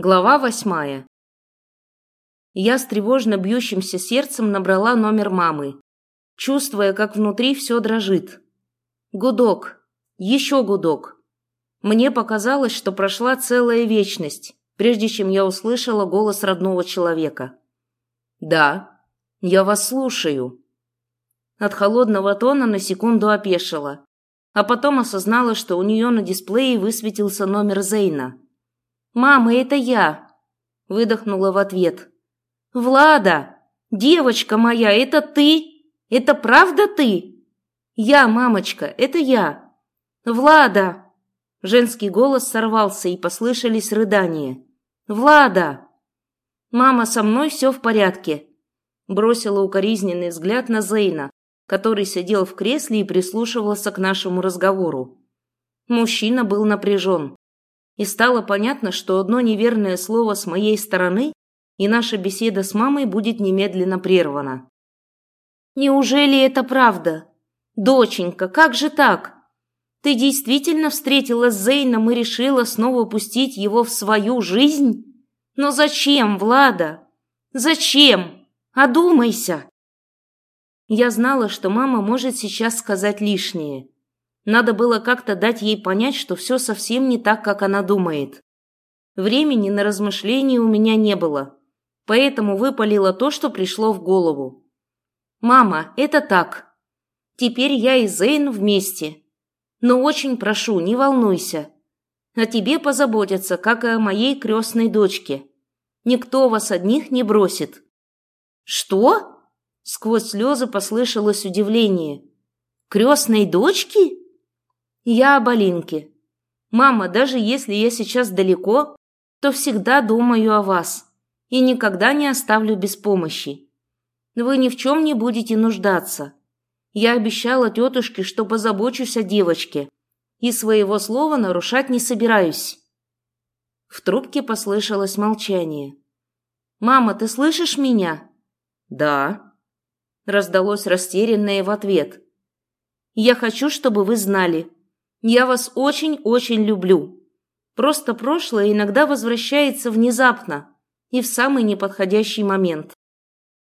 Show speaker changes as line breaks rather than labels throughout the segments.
Глава восьмая. Я с тревожно бьющимся сердцем набрала номер мамы, чувствуя, как внутри все дрожит. Гудок. Еще гудок. Мне показалось, что прошла целая вечность, прежде чем я услышала голос родного человека. «Да, я вас слушаю». От холодного тона на секунду опешила, а потом осознала, что у нее на дисплее высветился номер Зейна – «Мама, это я!» – выдохнула в ответ. «Влада! Девочка моя, это ты? Это правда ты?» «Я, мамочка, это я!» «Влада!» Женский голос сорвался, и послышались рыдания. «Влада!» «Мама, со мной все в порядке!» Бросила укоризненный взгляд на Зейна, который сидел в кресле и прислушивался к нашему разговору. Мужчина был напряжен и стало понятно, что одно неверное слово с моей стороны, и наша беседа с мамой будет немедленно прервана. «Неужели это правда? Доченька, как же так? Ты действительно встретилась с Зейном и решила снова пустить его в свою жизнь? Но зачем, Влада? Зачем? Одумайся!» Я знала, что мама может сейчас сказать лишнее, надо было как-то дать ей понять, что все совсем не так, как она думает. Времени на размышления у меня не было, поэтому выпалила то, что пришло в голову. «Мама, это так. Теперь я и Зейн вместе. Но очень прошу, не волнуйся. О тебе позаботятся, как и о моей крестной дочке. Никто вас одних не бросит». «Что?» Сквозь слезы послышалось удивление. «Крестной дочки?» Я об Алинке. Мама, даже если я сейчас далеко, то всегда думаю о вас и никогда не оставлю без помощи. Вы ни в чем не будете нуждаться. Я обещала тетушке, что позабочусь о девочке, и своего слова нарушать не собираюсь. В трубке послышалось молчание. «Мама, ты слышишь меня?» «Да», — раздалось растерянное в ответ. «Я хочу, чтобы вы знали, я вас очень-очень люблю. Просто прошлое иногда возвращается внезапно и в самый неподходящий момент.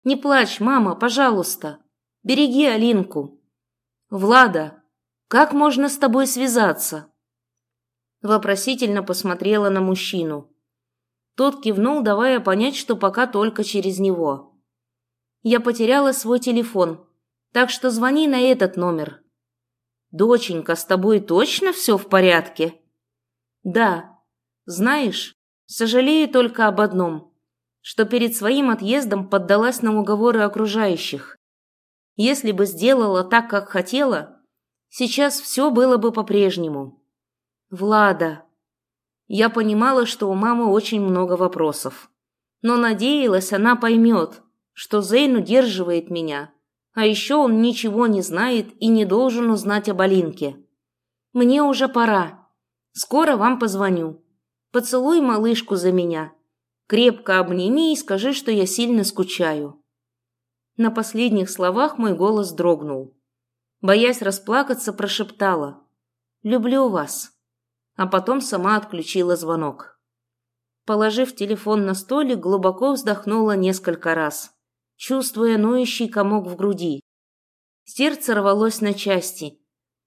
Не плачь, мама, пожалуйста. Береги Алинку. Влада, как можно с тобой связаться? Вопросительно посмотрела на мужчину. Тот кивнул, давая понять, что пока только через него. Я потеряла свой телефон, так что звони на этот номер. «Доченька, с тобой точно все в порядке?» «Да. Знаешь, сожалею только об одном, что перед своим отъездом поддалась на уговоры окружающих. Если бы сделала так, как хотела, сейчас все было бы по-прежнему. Влада. Я понимала, что у мамы очень много вопросов. Но надеялась, она поймет, что Зейн удерживает меня, а еще он ничего не знает и не должен узнать об Алинке. Мне уже пора. Скоро вам позвоню. Поцелуй малышку за меня. Крепко обними и скажи, что я сильно скучаю. На последних словах мой голос дрогнул. Боясь расплакаться, прошептала «Люблю вас». А потом сама отключила звонок. Положив телефон на столик, глубоко вздохнула несколько раз чувствуя ноющий комок в груди. Сердце рвалось на части,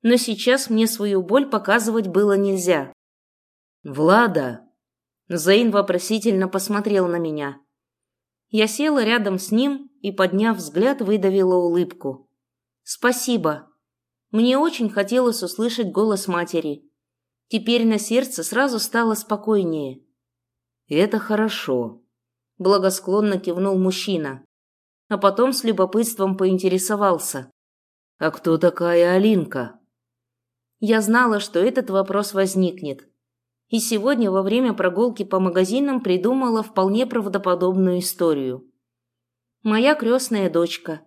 но сейчас мне свою боль показывать было нельзя. «Влада!» Зейн вопросительно посмотрел на меня. Я села рядом с ним и, подняв взгляд, выдавила улыбку. «Спасибо. Мне очень хотелось услышать голос матери. Теперь на сердце сразу стало спокойнее». «Это хорошо», — благосклонно кивнул мужчина а потом с любопытством поинтересовался. «А кто такая Алинка?» Я знала, что этот вопрос возникнет. И сегодня во время прогулки по магазинам придумала вполне правдоподобную историю. Моя крестная дочка.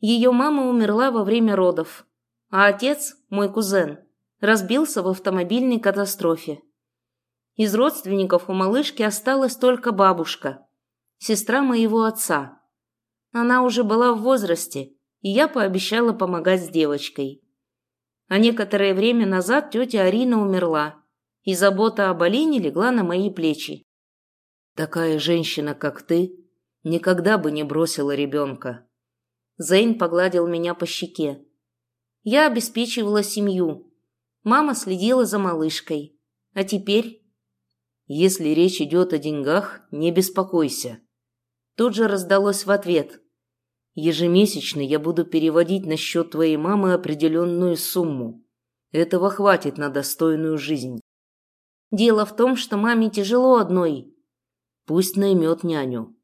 Ее мама умерла во время родов, а отец, мой кузен, разбился в автомобильной катастрофе. Из родственников у малышки осталась только бабушка, сестра моего отца. Она уже была в возрасте, и я пообещала помогать с девочкой. А некоторое время назад тетя Арина умерла, и забота об Алине легла на мои плечи. Такая женщина, как ты, никогда бы не бросила ребенка. Зейн погладил меня по щеке. Я обеспечивала семью. Мама следила за малышкой. А теперь? Если речь идет о деньгах, не беспокойся. Тут же раздалось в ответ. Ежемесячно я буду переводить на счет твоей мамы определенную сумму. Этого хватит на достойную жизнь. Дело в том, что маме тяжело одной. Пусть наймет няню.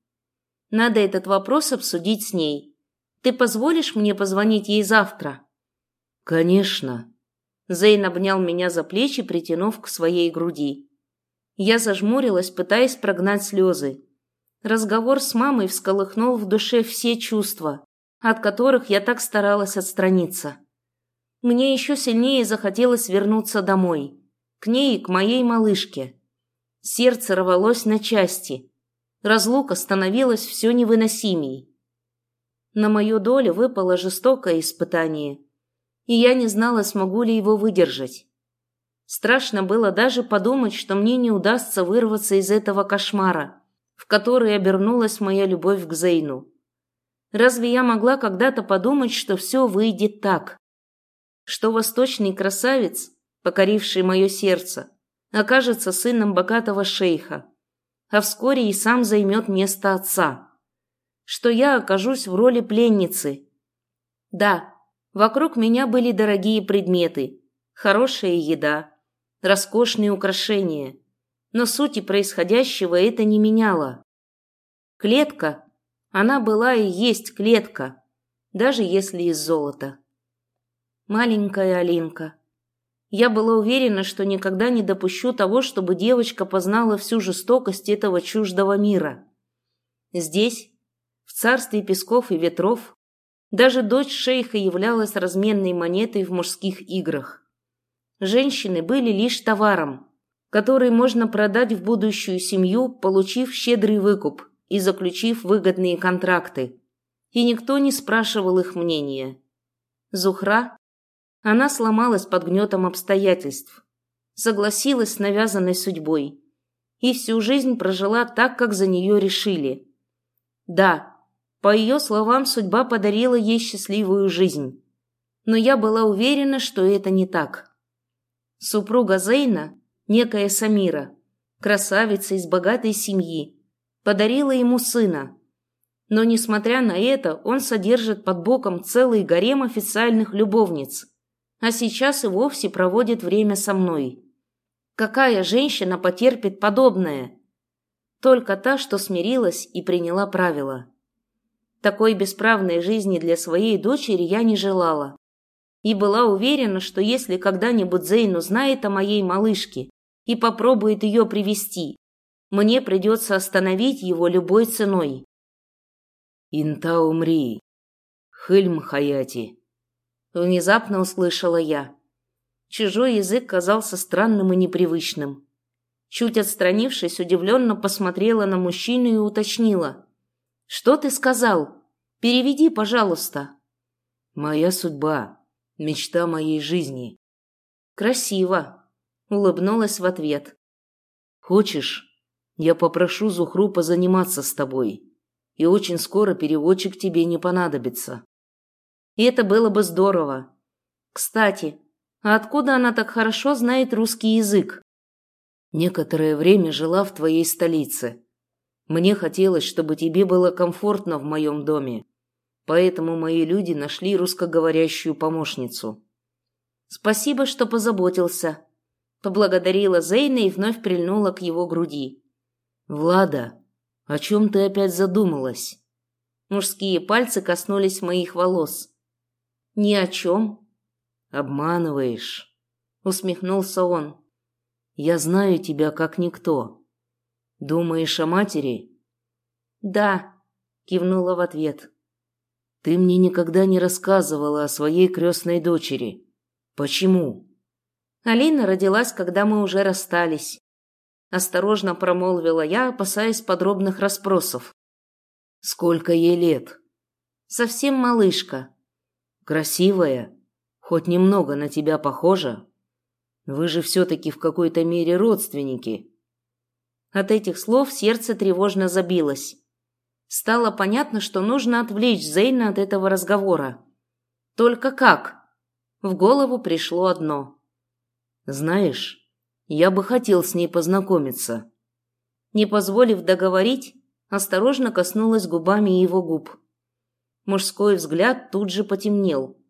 Надо этот вопрос обсудить с ней. Ты позволишь мне позвонить ей завтра? Конечно. Зейн обнял меня за плечи, притянув к своей груди. Я зажмурилась, пытаясь прогнать слезы. Разговор с мамой всколыхнул в душе все чувства, от которых я так старалась отстраниться. Мне еще сильнее захотелось вернуться домой, к ней и к моей малышке. Сердце рвалось на части. Разлука становилась все невыносимей. На мою долю выпало жестокое испытание, и я не знала, смогу ли его выдержать. Страшно было даже подумать, что мне не удастся вырваться из этого кошмара, в который обернулась моя любовь к Зейну. Разве я могла когда-то подумать, что все выйдет так? Что восточный красавец, покоривший мое сердце, окажется сыном богатого шейха, а вскоре и сам займет место отца? Что я окажусь в роли пленницы? Да, вокруг меня были дорогие предметы, хорошая еда, роскошные украшения – но сути происходящего это не меняло. Клетка, она была и есть клетка, даже если из золота. Маленькая Алинка. Я была уверена, что никогда не допущу того, чтобы девочка познала всю жестокость этого чуждого мира. Здесь, в царстве песков и ветров, даже дочь шейха являлась разменной монетой в мужских играх. Женщины были лишь товаром, который можно продать в будущую семью, получив щедрый выкуп и заключив выгодные контракты. И никто не спрашивал их мнения. Зухра, она сломалась под гнетом обстоятельств, согласилась с навязанной судьбой и всю жизнь прожила так, как за нее решили. Да, по ее словам, судьба подарила ей счастливую жизнь. Но я была уверена, что это не так. Супруга Зейна некая Самира, красавица из богатой семьи, подарила ему сына. Но, несмотря на это, он содержит под боком целый гарем официальных любовниц, а сейчас и вовсе проводит время со мной. Какая женщина потерпит подобное? Только та, что смирилась и приняла правила. Такой бесправной жизни для своей дочери я не желала. И была уверена, что если когда-нибудь Зейн узнает о моей малышке и попробует ее привести. Мне придется остановить его любой ценой. «Инта умри! Хыльм Хаяти!» Внезапно услышала я. Чужой язык казался странным и непривычным. Чуть отстранившись, удивленно посмотрела на мужчину и уточнила. «Что ты сказал? Переведи, пожалуйста». «Моя судьба, мечта моей жизни». «Красиво», Улыбнулась в ответ. «Хочешь, я попрошу Зухру позаниматься с тобой, и очень скоро переводчик тебе не понадобится». И это было бы здорово. Кстати, а откуда она так хорошо знает русский язык? Некоторое время жила в твоей столице. Мне хотелось, чтобы тебе было комфортно в моем доме, поэтому мои люди нашли русскоговорящую помощницу. Спасибо, что позаботился. Поблагодарила Зейна и вновь прильнула к его груди. «Влада, о чем ты опять задумалась?» Мужские пальцы коснулись моих волос. «Ни о чем». «Обманываешь», — усмехнулся он. «Я знаю тебя как никто. Думаешь о матери?» «Да», — кивнула в ответ. «Ты мне никогда не рассказывала о своей крестной дочери. Почему?» Алина родилась, когда мы уже расстались. Осторожно промолвила я, опасаясь подробных расспросов. Сколько ей лет? Совсем малышка. Красивая, хоть немного на тебя похожа. Вы же все-таки в какой-то мере родственники. От этих слов сердце тревожно забилось. Стало понятно, что нужно отвлечь Зейна от этого разговора. Только как? В голову пришло одно.
Знаешь, я бы хотел с ней познакомиться.
Не позволив договорить, осторожно коснулась губами его губ. Мужской взгляд тут же потемнел.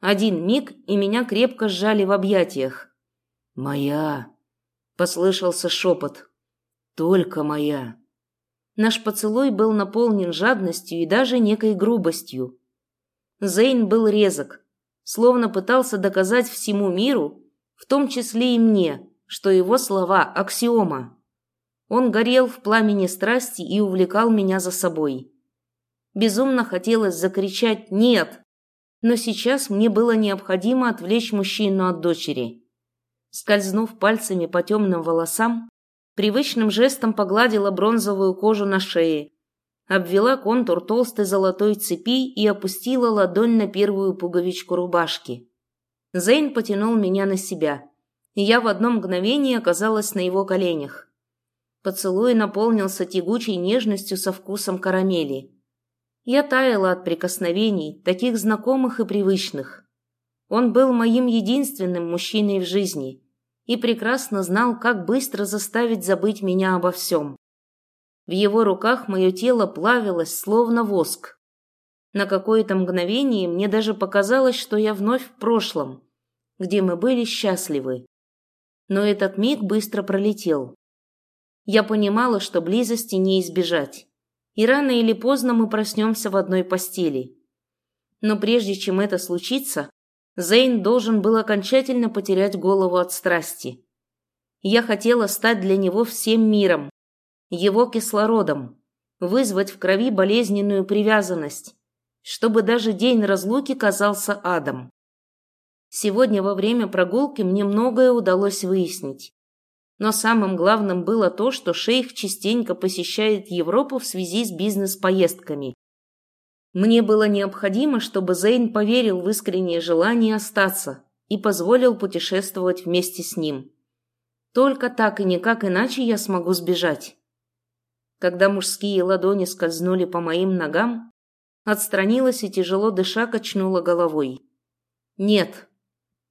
Один миг, и меня крепко сжали в объятиях.
«Моя!» — послышался шепот. «Только моя!»
Наш поцелуй был наполнен жадностью и даже некой грубостью. Зейн был резок, словно пытался доказать всему миру, в том числе и мне, что его слова – аксиома. Он горел в пламени страсти и увлекал меня за собой. Безумно хотелось закричать «нет», но сейчас мне было необходимо отвлечь мужчину от дочери. Скользнув пальцами по темным волосам, привычным жестом погладила бронзовую кожу на шее, обвела контур толстой золотой цепи и опустила ладонь на первую пуговичку рубашки. Зейн потянул меня на себя, и я в одно мгновение оказалась на его коленях. Поцелуй наполнился тягучей нежностью со вкусом карамели. Я таяла от прикосновений, таких знакомых и привычных. Он был моим единственным мужчиной в жизни и прекрасно знал, как быстро заставить забыть меня обо всем. В его руках мое тело плавилось, словно воск. На какое-то мгновение мне даже показалось, что я вновь в прошлом, где мы были счастливы. Но этот миг быстро пролетел. Я понимала, что близости не избежать и рано или поздно мы проснемся в одной постели. Но прежде чем это случится, Зейн должен был окончательно потерять голову от страсти. Я хотела стать для него всем миром, его кислородом, вызвать в крови болезненную привязанность, чтобы даже день разлуки казался адом. Сегодня во время прогулки мне многое удалось выяснить. Но самым главным было то, что шейх частенько посещает Европу в связи с бизнес-поездками. Мне было необходимо, чтобы Зейн поверил в искреннее желание остаться и позволил путешествовать вместе с ним. Только так и никак иначе я смогу сбежать. Когда мужские ладони скользнули по моим ногам, отстранилась и тяжело дыша качнула головой. «Нет».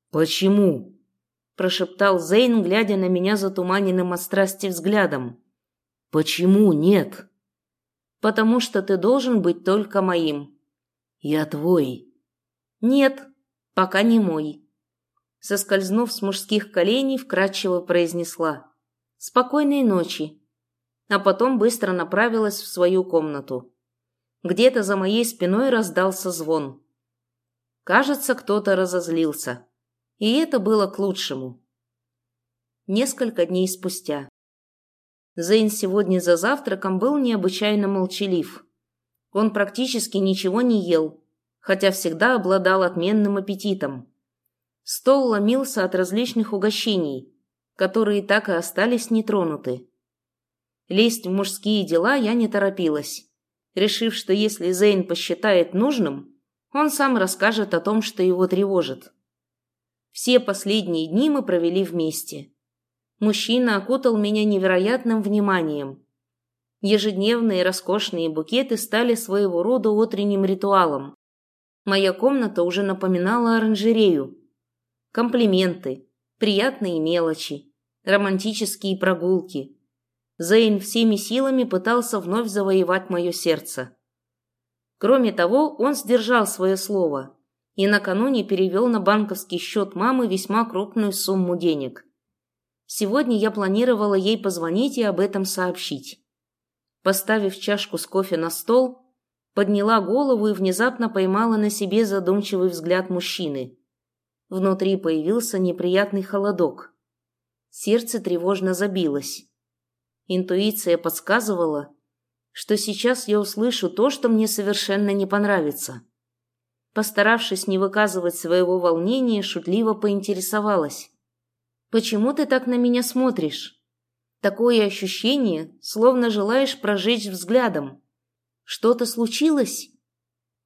«Почему?»
прошептал Зейн, глядя на меня затуманенным от страсти взглядом.
Почему нет?
Потому что ты должен быть только моим.
Я твой.
Нет, пока не мой. Соскользнув с мужских коленей, вкрадчиво произнесла: "Спокойной ночи". А потом быстро направилась в свою комнату. Где-то за моей спиной раздался звон. Кажется, кто-то разозлился. И это было к лучшему. Несколько дней спустя. Зейн сегодня за завтраком был необычайно молчалив. Он практически ничего не ел, хотя всегда обладал отменным аппетитом. Стол ломился от различных угощений, которые так и остались нетронуты. Лезть в мужские дела я не торопилась, решив, что если Зейн посчитает нужным, он сам расскажет о том, что его тревожит. Все последние дни мы провели вместе. Мужчина окутал меня невероятным вниманием. Ежедневные роскошные букеты стали своего рода утренним ритуалом. Моя комната уже напоминала оранжерею. Комплименты, приятные мелочи, романтические прогулки. Зейн всеми силами пытался вновь завоевать мое сердце. Кроме того, он сдержал свое слово и накануне перевел на банковский счет мамы весьма крупную сумму денег. Сегодня я планировала ей позвонить и об этом сообщить. Поставив чашку с кофе на стол, подняла голову и внезапно поймала на себе задумчивый взгляд мужчины. Внутри появился неприятный холодок. Сердце тревожно забилось. Интуиция подсказывала, что сейчас я услышу то, что мне совершенно не понравится. Постаравшись не выказывать своего волнения, шутливо поинтересовалась. «Почему ты так на меня смотришь? Такое ощущение, словно желаешь прожечь взглядом. Что-то случилось?»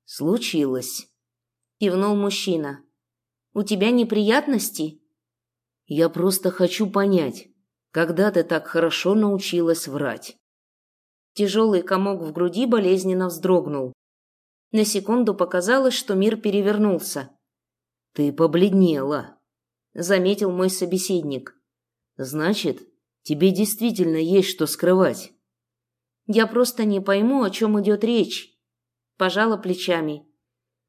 «Случилось», — кивнул
мужчина. «У тебя неприятности?»
«Я просто хочу понять, Когда ты так хорошо научилась врать?
Тяжелый комок в груди болезненно вздрогнул. На секунду показалось, что мир перевернулся.
«Ты побледнела», —
заметил мой собеседник.
«Значит, тебе действительно есть что скрывать».
«Я просто не пойму, о чем идет речь», — пожала плечами.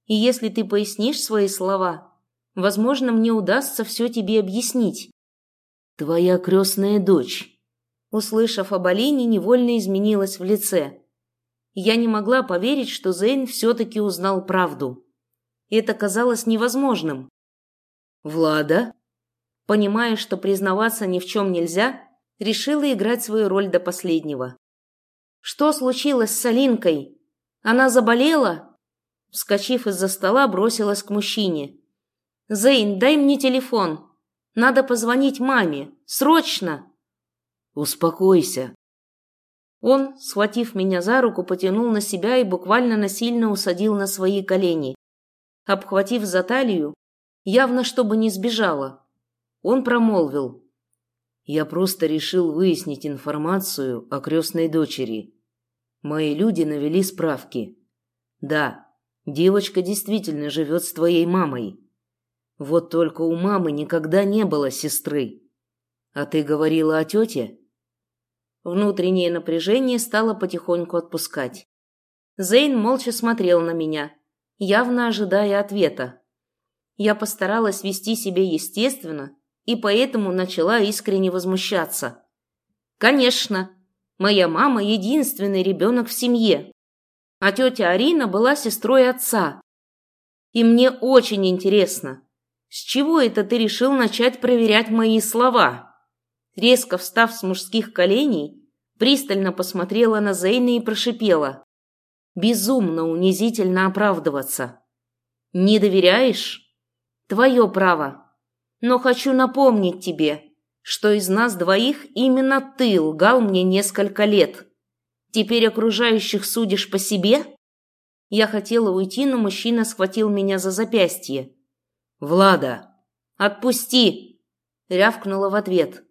«И если ты пояснишь свои слова, возможно, мне удастся все тебе объяснить».
«Твоя крестная дочь»,
услышав об Алине, невольно изменилась в лице. Я не могла поверить, что Зейн все-таки узнал правду. Это казалось невозможным.
«Влада?»
Понимая, что признаваться ни в чем нельзя, решила играть свою роль до последнего. «Что случилось с Алинкой? Она заболела?» Вскочив из-за стола, бросилась к мужчине. «Зейн, дай мне телефон. Надо позвонить маме. Срочно!»
«Успокойся!»
Он, схватив меня за руку, потянул на себя и буквально насильно усадил на свои колени. Обхватив за талию, явно чтобы не сбежала, он промолвил.
«Я просто решил выяснить информацию о крестной дочери. Мои люди навели справки. Да, девочка действительно живет с твоей мамой. Вот только у мамы никогда не было сестры. А ты говорила о тете?»
Внутреннее напряжение стало потихоньку отпускать. Зейн молча смотрел на меня, явно ожидая ответа. Я постаралась вести себя естественно и поэтому начала искренне возмущаться. Конечно, моя мама единственный ребенок в семье, а тетя Арина была сестрой отца. И мне очень интересно, с чего это ты решил начать проверять мои слова?» резко встав с мужских коленей, пристально посмотрела на Зейна и прошипела. Безумно унизительно оправдываться. Не доверяешь? Твое право. Но хочу напомнить тебе, что из нас двоих именно ты лгал мне несколько лет. Теперь окружающих судишь по себе? Я хотела уйти, но мужчина схватил меня за запястье.
«Влада!»
«Отпусти!» — рявкнула в ответ.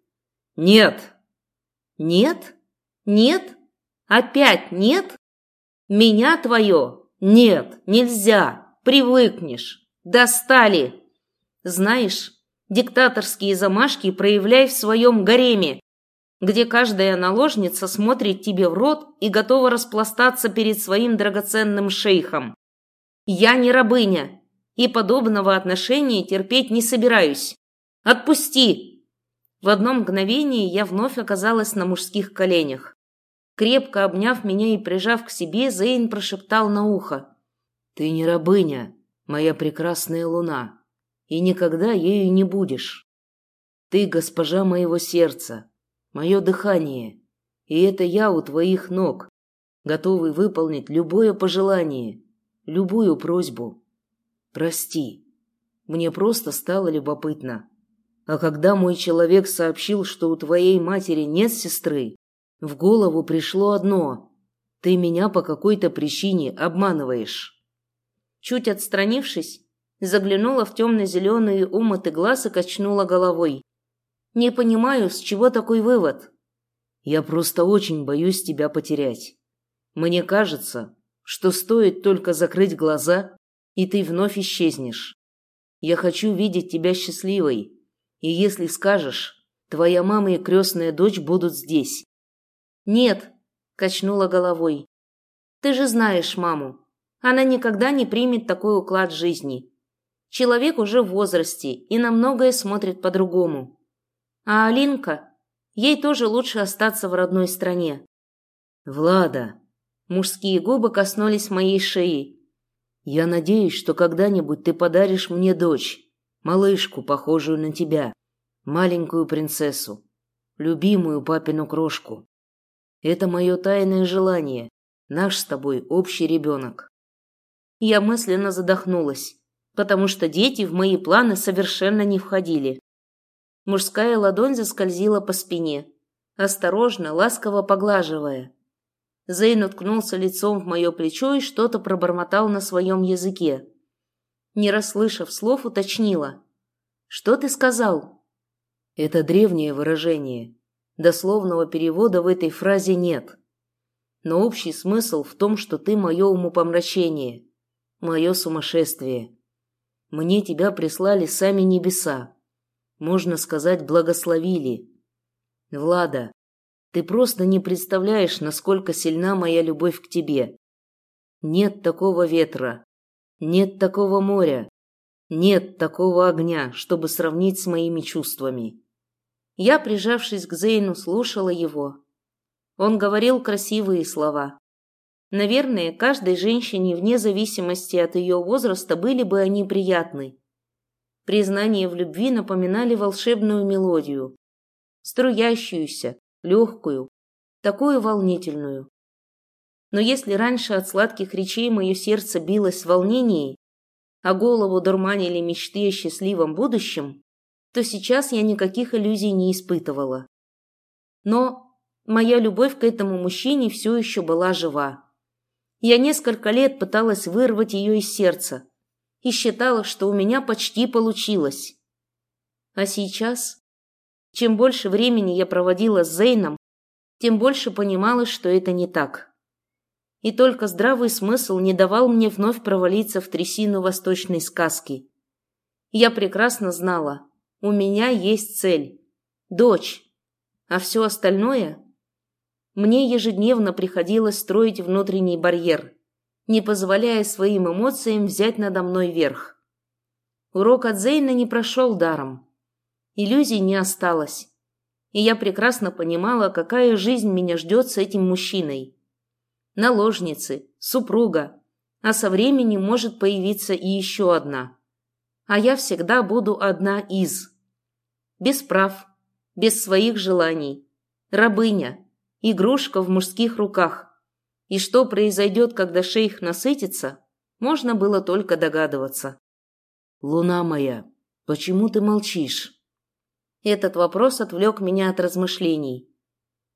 «Нет!»
«Нет? Нет? Опять нет? Меня твое? Нет, нельзя, привыкнешь. Достали! Знаешь, диктаторские замашки проявляй в своем гареме, где каждая наложница смотрит тебе в рот и готова распластаться перед своим драгоценным шейхом. Я не рабыня, и подобного отношения терпеть не собираюсь. Отпусти!» В одно мгновение я вновь оказалась на мужских коленях. Крепко обняв меня и прижав к себе, Зейн прошептал на ухо.
«Ты не рабыня, моя прекрасная луна, и никогда ею не будешь. Ты госпожа моего сердца, мое дыхание, и это я у твоих ног, готовый выполнить любое пожелание, любую просьбу. Прости, мне просто стало любопытно». А когда мой человек сообщил, что у твоей матери нет сестры, в голову пришло одно – ты меня по какой-то причине обманываешь.
Чуть отстранившись, заглянула в темно-зеленые умыты глаз и качнула головой. Не понимаю, с чего такой вывод.
Я просто очень боюсь тебя потерять. Мне кажется, что стоит только закрыть глаза, и ты вновь исчезнешь. Я хочу видеть тебя счастливой, и если скажешь, твоя мама и крестная дочь будут здесь.
Нет, качнула головой. Ты же знаешь маму. Она никогда не примет такой уклад жизни. Человек уже в возрасте и на многое смотрит по-другому. А Алинка, ей тоже лучше остаться в родной стране.
Влада,
мужские губы коснулись моей шеи.
Я надеюсь, что когда-нибудь ты подаришь мне дочь малышку, похожую на тебя, маленькую принцессу, любимую папину крошку. Это мое тайное желание, наш с тобой общий ребенок.
Я мысленно задохнулась, потому что дети в мои планы совершенно не входили. Мужская ладонь заскользила по спине, осторожно, ласково поглаживая. Зейн уткнулся лицом в мое плечо и что-то пробормотал на своем языке. Не расслышав слов, уточнила. «Что ты сказал?»
«Это древнее выражение. Дословного перевода в этой фразе нет. Но общий смысл в том, что ты мое умопомрачение, мое сумасшествие. Мне тебя прислали сами небеса. Можно сказать, благословили. Влада, ты просто не представляешь, насколько сильна моя любовь к тебе. Нет такого ветра, нет такого моря, нет такого огня, чтобы сравнить с моими чувствами. Я, прижавшись к Зейну, слушала его. Он говорил красивые слова. Наверное, каждой женщине, вне зависимости от ее возраста, были бы они приятны. Признания в любви напоминали волшебную мелодию, струящуюся, легкую, такую волнительную. Но если раньше от сладких речей мое сердце билось в волнении, а голову дурманили мечты о счастливом будущем, то сейчас я никаких иллюзий не испытывала. Но моя любовь к этому мужчине все еще была жива. Я несколько лет пыталась вырвать ее из сердца и считала, что у меня почти получилось. А сейчас, чем больше времени я проводила с Зейном, тем больше понимала, что это не так. И только здравый смысл не давал мне вновь провалиться в трясину восточной сказки. Я прекрасно знала, у меня есть цель – дочь, а все остальное мне ежедневно приходилось строить внутренний барьер, не позволяя своим эмоциям взять надо мной верх. Урок от Зейна не прошел даром. Иллюзий не осталось. И я прекрасно понимала, какая жизнь меня ждет с этим мужчиной. Наложницы, супруга, а со временем может появиться и еще одна. А я всегда буду одна из. Без прав, без своих желаний. Рабыня, игрушка в мужских руках. И что произойдет, когда шейх насытится, можно было только догадываться.
«Луна моя, почему ты молчишь?»
Этот вопрос отвлек меня от размышлений.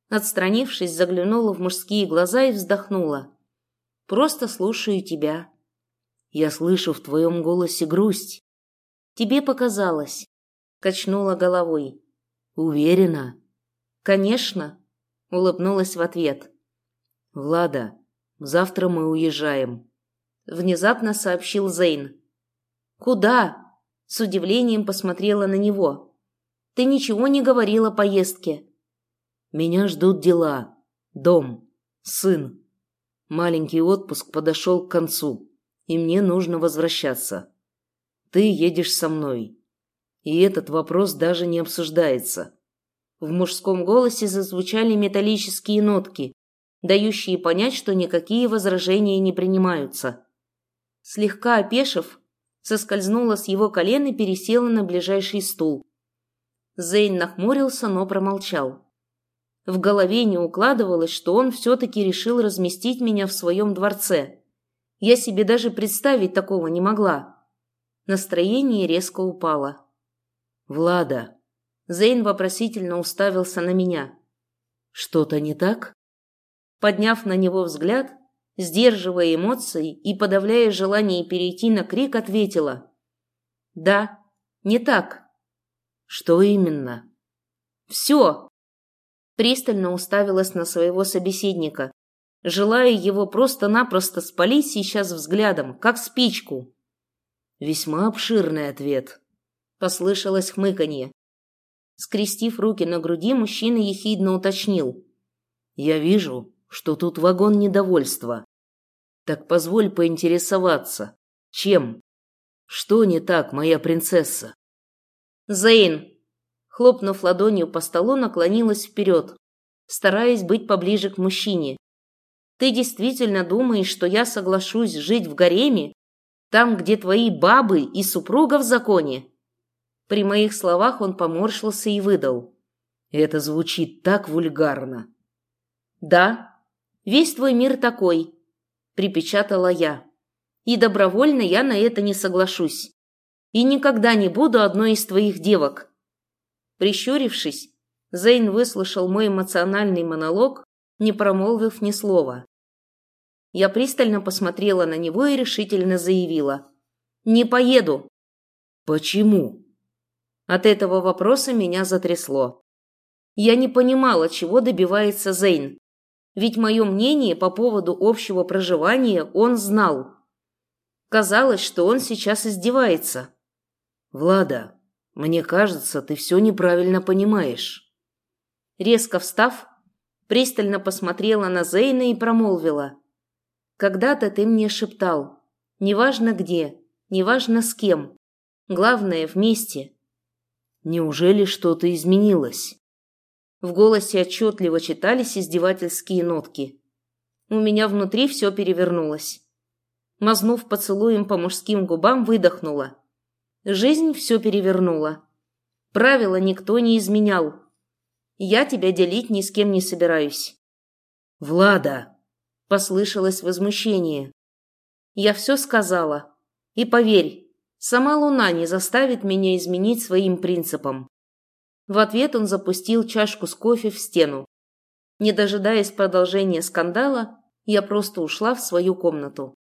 Отстранившись, заглянула в мужские глаза и вздохнула. «Просто слушаю тебя».
«Я слышу в твоем голосе грусть».
«Тебе показалось», — качнула головой.
«Уверена?»
«Конечно», улыбнулась в ответ.
«Влада, завтра мы уезжаем», —
внезапно сообщил Зейн. «Куда?» — с удивлением посмотрела на него. «Ты ничего не говорил о поездке».
«Меня ждут дела. Дом. Сын. Маленький отпуск подошел к концу, и мне нужно возвращаться. Ты едешь со мной. И этот вопрос даже не обсуждается.
В мужском голосе зазвучали металлические нотки, дающие понять, что никакие возражения не принимаются. Слегка опешив, соскользнула с его колен и пересела на ближайший стул. Зейн нахмурился, но промолчал. В голове не укладывалось, что он все-таки решил разместить меня в своем дворце. Я себе даже представить такого не могла. Настроение резко упало.
«Влада!»
Зейн вопросительно уставился на меня.
«Что-то не так?»
Подняв на него взгляд, сдерживая эмоции и подавляя желание перейти на крик, ответила. «Да, не так».
«Что именно?»
«Все!» Пристально уставилась на своего собеседника, желая его просто-напросто спалить сейчас взглядом, как спичку.
«Весьма обширный ответ», — послышалось хмыканье.
Скрестив руки на груди, мужчина ехидно уточнил.
«Я вижу, что тут вагон недовольства. Так позволь поинтересоваться. Чем? Что не так, моя принцесса?»
«Зейн!» Хлопнув ладонью по столу, наклонилась вперед, стараясь быть поближе к мужчине. «Ты действительно думаешь, что я соглашусь жить в гареме, там, где твои бабы и супруга в законе?» При моих словах он поморщился и выдал.
Это звучит так вульгарно.
Да, весь твой мир такой, припечатала я. И добровольно я на это не соглашусь. И никогда не буду одной из твоих девок. Прищурившись, Зейн выслушал мой эмоциональный монолог, не промолвив ни слова. Я пристально посмотрела на него и решительно заявила. «Не поеду».
«Почему?»
От этого вопроса меня затрясло.
Я не понимала, чего добивается Зейн. Ведь мое мнение по поводу общего проживания он знал. Казалось, что он сейчас издевается.
«Влада, мне кажется, ты все неправильно понимаешь».
Резко встав, пристально посмотрела на Зейна и промолвила. «Когда-то ты мне шептал. Неважно где, неважно с кем. Главное, вместе».
«Неужели что-то изменилось?»
В голосе отчетливо читались издевательские нотки. У меня внутри все перевернулось. Мазнув поцелуем по мужским губам, выдохнула. Жизнь все перевернула. Правила никто не изменял. Я тебя делить ни с кем не собираюсь.
«Влада!»
— послышалось возмущение. Я все сказала. И поверь, сама луна не заставит меня изменить своим принципам. В ответ он запустил чашку с кофе в стену. Не дожидаясь продолжения скандала, я просто ушла в свою комнату.